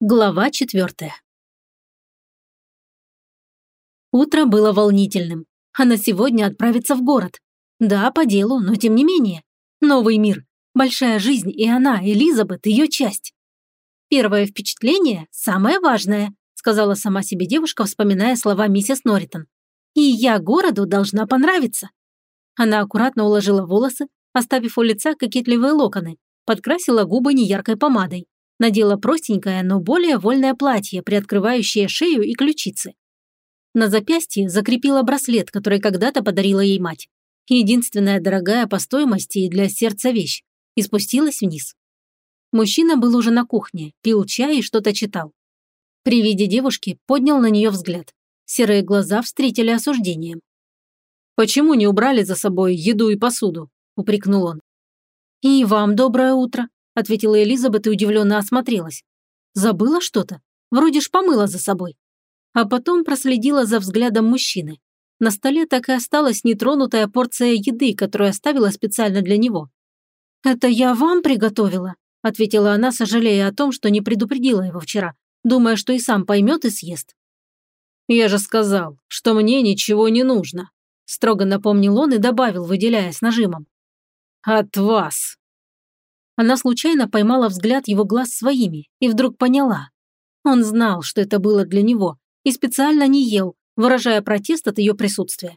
Глава четвертая. Утро было волнительным. Она сегодня отправится в город. Да, по делу, но тем не менее. Новый мир, большая жизнь, и она, Элизабет, ее часть. Первое впечатление – самое важное, сказала сама себе девушка, вспоминая слова миссис Норритон. И я городу должна понравиться. Она аккуратно уложила волосы, оставив у лица кокетливые локоны, подкрасила губы неяркой помадой, Надела простенькое, но более вольное платье, приоткрывающее шею и ключицы. На запястье закрепила браслет, который когда-то подарила ей мать. Единственная дорогая по стоимости и для сердца вещь. И спустилась вниз. Мужчина был уже на кухне, пил чай и что-то читал. При виде девушки поднял на нее взгляд. Серые глаза встретили осуждением. «Почему не убрали за собой еду и посуду?» – упрекнул он. «И вам доброе утро», ответила Элизабет и удивленно осмотрелась. Забыла что-то? Вроде ж помыла за собой. А потом проследила за взглядом мужчины. На столе так и осталась нетронутая порция еды, которую оставила специально для него. «Это я вам приготовила», – ответила она, сожалея о том, что не предупредила его вчера, думая, что и сам поймет и съест. «Я же сказал, что мне ничего не нужно», – строго напомнил он и добавил, выделяя с нажимом. «От вас». Она случайно поймала взгляд его глаз своими и вдруг поняла. Он знал, что это было для него, и специально не ел, выражая протест от ее присутствия.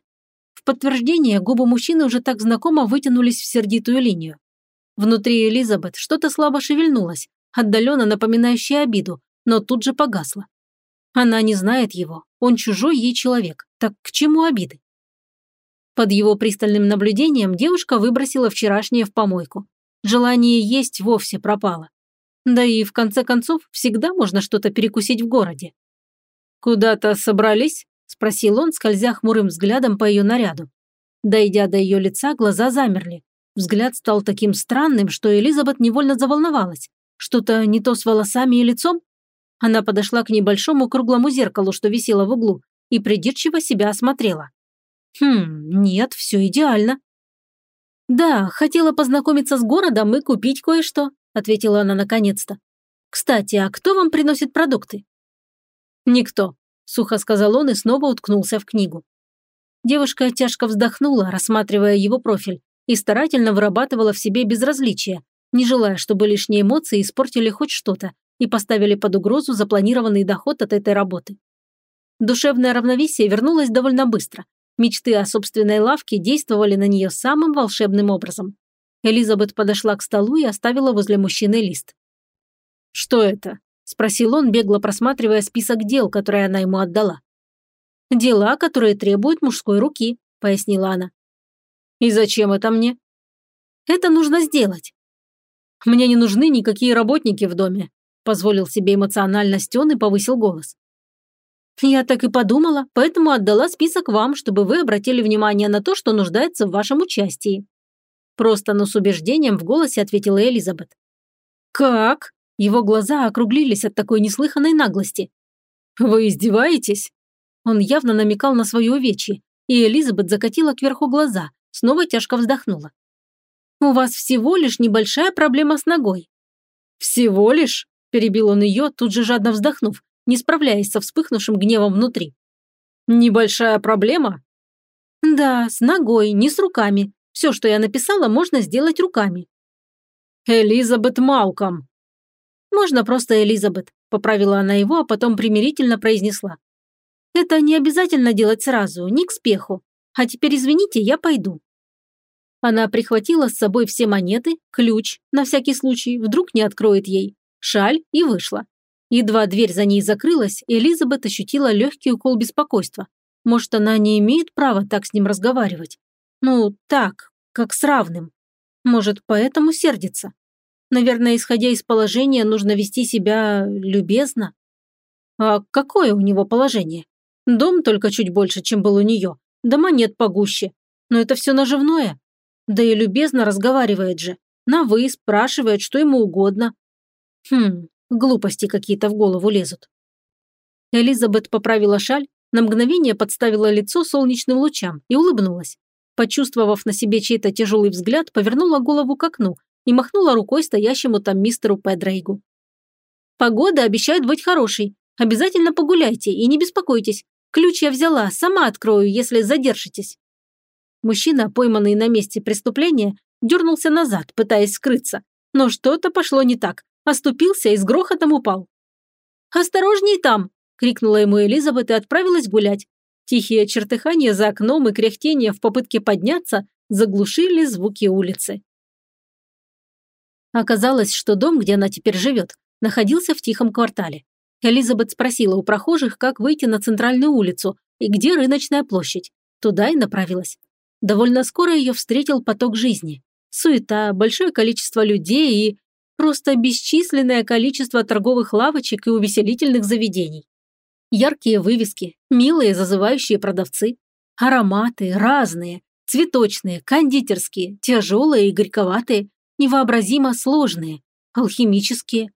В подтверждение губы мужчины уже так знакомо вытянулись в сердитую линию. Внутри Элизабет что-то слабо шевельнулось, отдаленно напоминающее обиду, но тут же погасло. Она не знает его, он чужой ей человек, так к чему обиды? Под его пристальным наблюдением девушка выбросила вчерашнее в помойку. Желание есть вовсе пропало. Да и, в конце концов, всегда можно что-то перекусить в городе. «Куда-то собрались?» – спросил он, скользя хмурым взглядом по ее наряду. Дойдя до ее лица, глаза замерли. Взгляд стал таким странным, что Элизабет невольно заволновалась. Что-то не то с волосами и лицом? Она подошла к небольшому круглому зеркалу, что висело в углу, и придирчиво себя осмотрела. Хм, нет, все идеально. «Да, хотела познакомиться с городом и купить кое-что», ответила она наконец-то. «Кстати, а кто вам приносит продукты?» «Никто», – сухо сказал он и снова уткнулся в книгу. Девушка тяжко вздохнула, рассматривая его профиль, и старательно вырабатывала в себе безразличие, не желая, чтобы лишние эмоции испортили хоть что-то и поставили под угрозу запланированный доход от этой работы. Душевное равновесие вернулось довольно быстро, Мечты о собственной лавке действовали на нее самым волшебным образом. Элизабет подошла к столу и оставила возле мужчины лист. «Что это?» – спросил он, бегло просматривая список дел, которые она ему отдала. «Дела, которые требуют мужской руки», – пояснила она. «И зачем это мне?» «Это нужно сделать». «Мне не нужны никакие работники в доме», – позволил себе эмоционально Стен и повысил голос. Я так и подумала, поэтому отдала список вам, чтобы вы обратили внимание на то, что нуждается в вашем участии. Просто, но с убеждением в голосе ответила Элизабет. Как? Его глаза округлились от такой неслыханной наглости. Вы издеваетесь? Он явно намекал на свое увечье, и Элизабет закатила кверху глаза, снова тяжко вздохнула. «У вас всего лишь небольшая проблема с ногой». «Всего лишь?» – перебил он ее, тут же жадно вздохнув, не справляясь со вспыхнувшим гневом внутри. «Небольшая проблема?» «Да, с ногой, не с руками. Все, что я написала, можно сделать руками». «Элизабет Малком». «Можно просто Элизабет», – поправила она его, а потом примирительно произнесла. «Это не обязательно делать сразу, не к спеху. А теперь извините, я пойду». Она прихватила с собой все монеты, ключ, на всякий случай, вдруг не откроет ей, шаль и вышла. Едва дверь за ней закрылась, Элизабет ощутила легкий укол беспокойства. Может, она не имеет права так с ним разговаривать? Ну, так, как с равным. Может, поэтому сердится? Наверное, исходя из положения, нужно вести себя любезно. А какое у него положение? Дом только чуть больше, чем был у нее. Дома нет погуще. Но это все наживное. Да и любезно разговаривает же. На «вы» спрашивает, что ему угодно. Хм, Глупости какие-то в голову лезут. Элизабет поправила шаль, на мгновение подставила лицо солнечным лучам и улыбнулась. Почувствовав на себе чей-то тяжелый взгляд, повернула голову к окну и махнула рукой стоящему там мистеру Педрейгу. Погода обещает быть хорошей. Обязательно погуляйте и не беспокойтесь. Ключ я взяла, сама открою, если задержитесь». Мужчина, пойманный на месте преступления, дернулся назад, пытаясь скрыться. Но что-то пошло не так. Оступился и с грохотом упал. «Осторожней там!» – крикнула ему Элизабет и отправилась гулять. Тихие чертыхания за окном и кряхтение в попытке подняться заглушили звуки улицы. Оказалось, что дом, где она теперь живет, находился в тихом квартале. Элизабет спросила у прохожих, как выйти на центральную улицу и где рыночная площадь. Туда и направилась. Довольно скоро ее встретил поток жизни. Суета, большое количество людей и просто бесчисленное количество торговых лавочек и увеселительных заведений. Яркие вывески, милые зазывающие продавцы, ароматы разные, цветочные, кондитерские, тяжелые и горьковатые, невообразимо сложные, алхимические.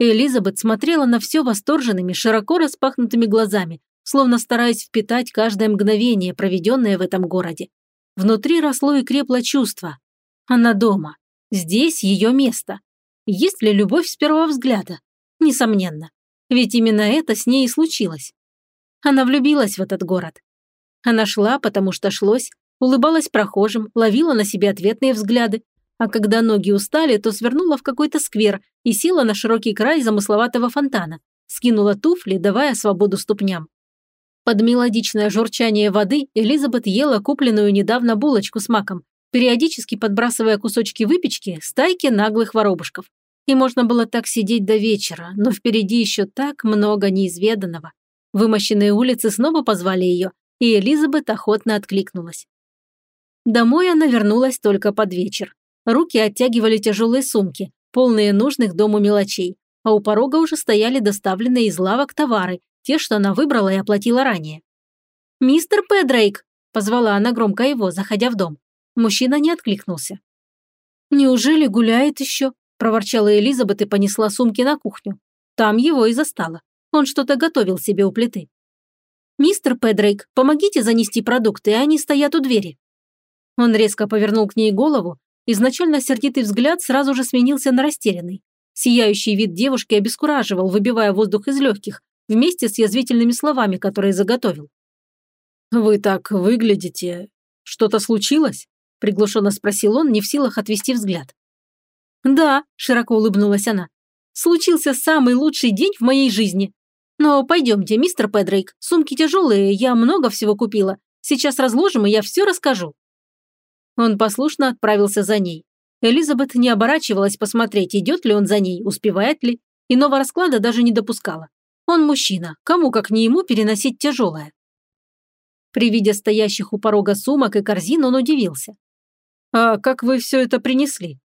Элизабет смотрела на все восторженными, широко распахнутыми глазами, словно стараясь впитать каждое мгновение, проведенное в этом городе. Внутри росло и крепло чувство. Она дома. Здесь ее место. Есть ли любовь с первого взгляда? Несомненно. Ведь именно это с ней и случилось. Она влюбилась в этот город. Она шла, потому что шлось, улыбалась прохожим, ловила на себе ответные взгляды, а когда ноги устали, то свернула в какой-то сквер и села на широкий край замысловатого фонтана, скинула туфли, давая свободу ступням. Под мелодичное журчание воды Элизабет ела купленную недавно булочку с маком, периодически подбрасывая кусочки выпечки стайки наглых воробушков. И можно было так сидеть до вечера, но впереди еще так много неизведанного. Вымощенные улицы снова позвали ее, и Элизабет охотно откликнулась. Домой она вернулась только под вечер. Руки оттягивали тяжелые сумки, полные нужных дому мелочей, а у порога уже стояли доставленные из лавок товары, те, что она выбрала и оплатила ранее. «Мистер Педрейк!» – позвала она громко его, заходя в дом. Мужчина не откликнулся. «Неужели гуляет еще?» – проворчала Элизабет и понесла сумки на кухню. Там его и застала. Он что-то готовил себе у плиты. «Мистер Педрейк, помогите занести продукты, они стоят у двери». Он резко повернул к ней голову, изначально сердитый взгляд сразу же сменился на растерянный. Сияющий вид девушки обескураживал, выбивая воздух из легких, вместе с язвительными словами, которые заготовил. «Вы так выглядите. Что-то случилось?» – приглушенно спросил он, не в силах отвести взгляд. «Да», – широко улыбнулась она. «Случился самый лучший день в моей жизни. Но пойдемте, мистер Педрейк, сумки тяжелые, я много всего купила. Сейчас разложим, и я все расскажу». Он послушно отправился за ней. Элизабет не оборачивалась посмотреть, идет ли он за ней, успевает ли. Иного расклада даже не допускала. Он мужчина, кому как не ему переносить тяжелое. При виде стоящих у порога сумок и корзин он удивился. «А как вы все это принесли?»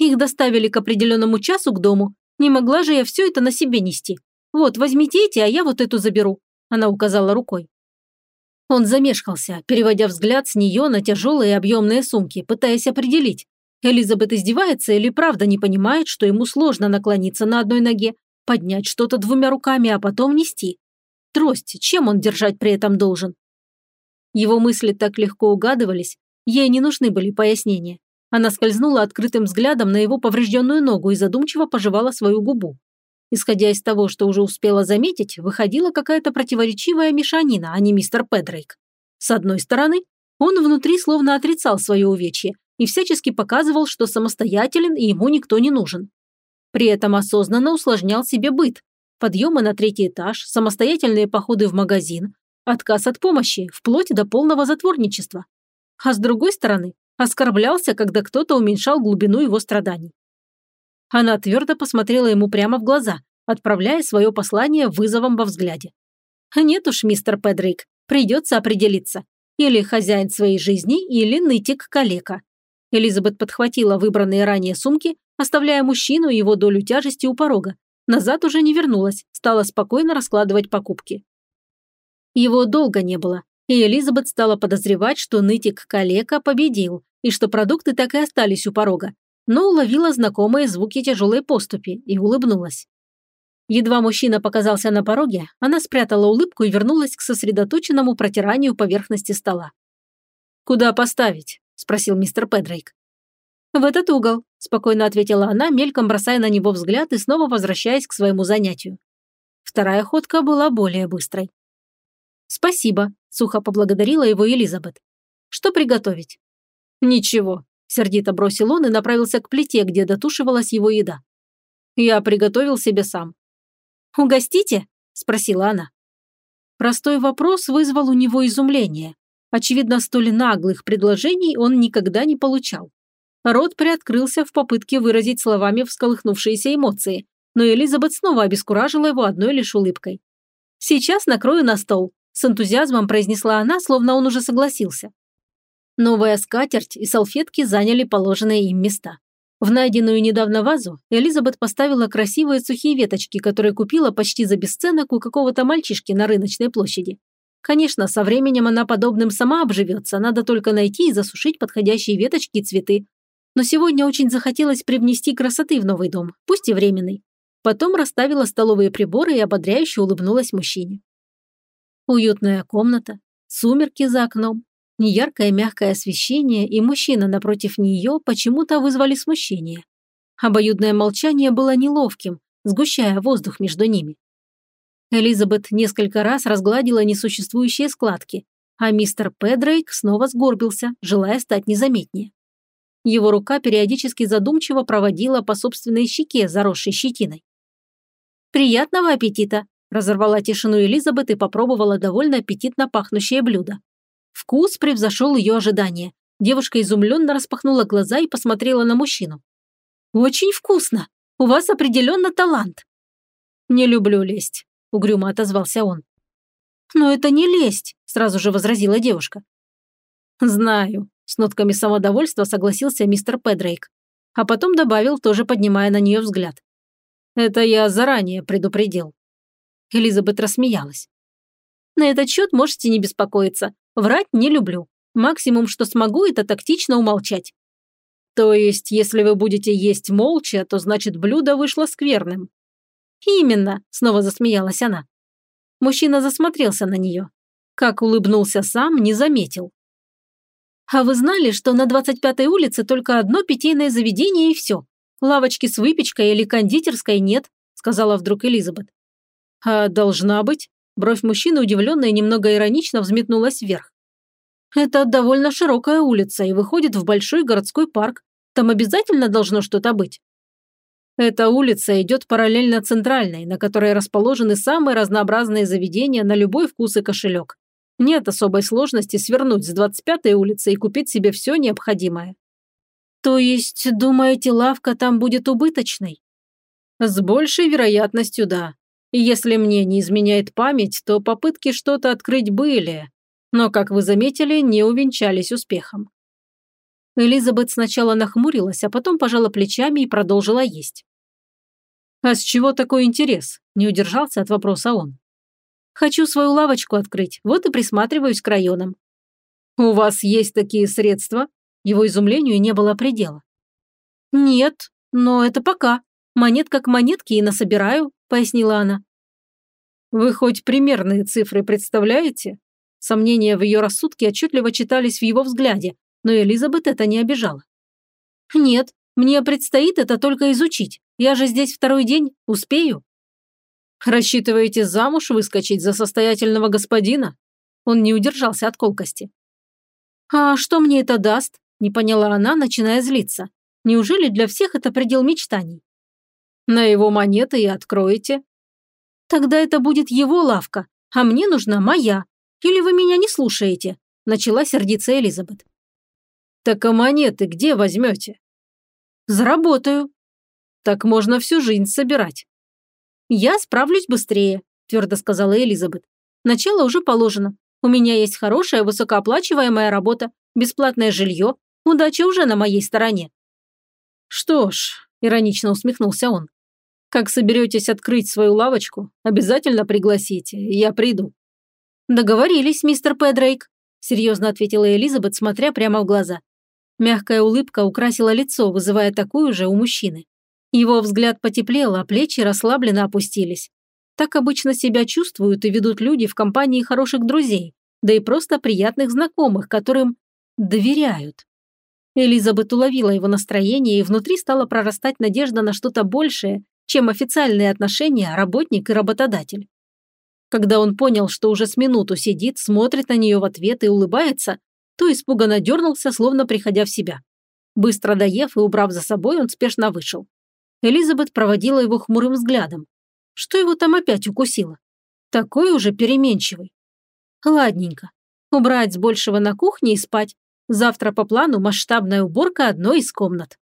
«Их доставили к определенному часу к дому. Не могла же я все это на себе нести. Вот, возьмите эти, а я вот эту заберу», – она указала рукой. Он замешкался, переводя взгляд с нее на тяжелые объемные сумки, пытаясь определить, Элизабет издевается или правда не понимает, что ему сложно наклониться на одной ноге, поднять что-то двумя руками, а потом нести. Трость, чем он держать при этом должен? Его мысли так легко угадывались, ей не нужны были пояснения. Она скользнула открытым взглядом на его поврежденную ногу и задумчиво пожевала свою губу. Исходя из того, что уже успела заметить, выходила какая-то противоречивая мешанина, а не мистер Педрейк. С одной стороны, он внутри словно отрицал свое увечье и всячески показывал, что самостоятелен и ему никто не нужен. При этом осознанно усложнял себе быт. Подъемы на третий этаж, самостоятельные походы в магазин, отказ от помощи, вплоть до полного затворничества. А с другой стороны, оскорблялся, когда кто-то уменьшал глубину его страданий. Она твердо посмотрела ему прямо в глаза, отправляя свое послание вызовом во взгляде. «Нет уж, мистер Педрик, придется определиться. Или хозяин своей жизни, или нытик-калека». Элизабет подхватила выбранные ранее сумки, оставляя мужчину и его долю тяжести у порога. Назад уже не вернулась, стала спокойно раскладывать покупки. Его долго не было, и Элизабет стала подозревать, что нытик-калека победил, и что продукты так и остались у порога, но уловила знакомые звуки тяжелой поступи и улыбнулась. Едва мужчина показался на пороге, она спрятала улыбку и вернулась к сосредоточенному протиранию поверхности стола. «Куда поставить?» – спросил мистер Педрейк. «В этот угол», – спокойно ответила она, мельком бросая на него взгляд и снова возвращаясь к своему занятию. Вторая ходка была более быстрой. «Спасибо», – сухо поблагодарила его Элизабет. «Что приготовить?» «Ничего», – сердито бросил он и направился к плите, где дотушивалась его еда. «Я приготовил себе сам». «Угостите?» – спросила она. Простой вопрос вызвал у него изумление. Очевидно, столь наглых предложений он никогда не получал. Рот приоткрылся в попытке выразить словами всколыхнувшиеся эмоции, но Элизабет снова обескуражила его одной лишь улыбкой. «Сейчас накрою на стол», – с энтузиазмом произнесла она, словно он уже согласился. Новая скатерть и салфетки заняли положенные им места. В найденную недавно вазу Элизабет поставила красивые сухие веточки, которые купила почти за бесценок у какого-то мальчишки на рыночной площади. Конечно, со временем она подобным сама обживется, надо только найти и засушить подходящие веточки и цветы. Но сегодня очень захотелось привнести красоты в новый дом, пусть и временный. Потом расставила столовые приборы и ободряюще улыбнулась мужчине. Уютная комната, сумерки за окном, Неяркое мягкое освещение и мужчина напротив нее почему-то вызвали смущение. Обоюдное молчание было неловким, сгущая воздух между ними. Элизабет несколько раз разгладила несуществующие складки, а мистер Педрейк снова сгорбился, желая стать незаметнее. Его рука периодически задумчиво проводила по собственной щеке, заросшей щетиной. «Приятного аппетита!» – разорвала тишину Элизабет и попробовала довольно аппетитно пахнущее блюдо. Вкус превзошел ее ожидания. Девушка изумленно распахнула глаза и посмотрела на мужчину. «Очень вкусно! У вас определенно талант!» «Не люблю лесть», – угрюмо отозвался он. «Но это не лесть», – сразу же возразила девушка. «Знаю», – с нотками самодовольства согласился мистер Педрейк, а потом добавил, тоже поднимая на нее взгляд. «Это я заранее предупредил». Элизабет рассмеялась. «На этот счет можете не беспокоиться. Врать не люблю. Максимум, что смогу, это тактично умолчать. То есть, если вы будете есть молча, то значит блюдо вышло скверным. Именно, снова засмеялась она. Мужчина засмотрелся на нее. Как улыбнулся сам, не заметил. А вы знали, что на 25-й улице только одно питейное заведение и все? Лавочки с выпечкой или кондитерской нет, сказала вдруг Элизабет. А должна быть? Бровь мужчины удивленно и немного иронично взметнулась вверх. «Это довольно широкая улица и выходит в большой городской парк. Там обязательно должно что-то быть». Эта улица идет параллельно центральной, на которой расположены самые разнообразные заведения на любой вкус и кошелек. Нет особой сложности свернуть с 25-й улицы и купить себе все необходимое. То есть, думаете, лавка там будет убыточной? С большей вероятностью, да. Если мне не изменяет память, то попытки что-то открыть были, но, как вы заметили, не увенчались успехом. Элизабет сначала нахмурилась, а потом пожала плечами и продолжила есть. «А с чего такой интерес?» – не удержался от вопроса он. «Хочу свою лавочку открыть, вот и присматриваюсь к районам». «У вас есть такие средства?» Его изумлению не было предела. «Нет, но это пока. Монет как монетки и насобираю пояснила она. «Вы хоть примерные цифры представляете?» Сомнения в ее рассудке отчетливо читались в его взгляде, но Элизабет это не обижала. «Нет, мне предстоит это только изучить. Я же здесь второй день, успею». «Рассчитываете замуж выскочить за состоятельного господина?» Он не удержался от колкости. «А что мне это даст?» – не поняла она, начиная злиться. «Неужели для всех это предел мечтаний?» На его монеты и откроете. Тогда это будет его лавка, а мне нужна моя. Или вы меня не слушаете?» Начала сердиться Элизабет. «Так а монеты где возьмете?» «Заработаю». «Так можно всю жизнь собирать». «Я справлюсь быстрее», твердо сказала Элизабет. «Начало уже положено. У меня есть хорошая высокооплачиваемая работа, бесплатное жилье. Удача уже на моей стороне». «Что ж», – иронично усмехнулся он, как соберетесь открыть свою лавочку, обязательно пригласите, я приду». «Договорились, мистер Педрейк», – серьезно ответила Элизабет, смотря прямо в глаза. Мягкая улыбка украсила лицо, вызывая такую же у мужчины. Его взгляд потеплел, а плечи расслабленно опустились. Так обычно себя чувствуют и ведут люди в компании хороших друзей, да и просто приятных знакомых, которым доверяют. Элизабет уловила его настроение, и внутри стала прорастать надежда на что-то большее, чем официальные отношения работник и работодатель. Когда он понял, что уже с минуту сидит, смотрит на нее в ответ и улыбается, то испуганно дернулся, словно приходя в себя. Быстро доев и убрав за собой, он спешно вышел. Элизабет проводила его хмурым взглядом. Что его там опять укусило? Такой уже переменчивый. Ладненько. Убрать с большего на кухне и спать. Завтра по плану масштабная уборка одной из комнат.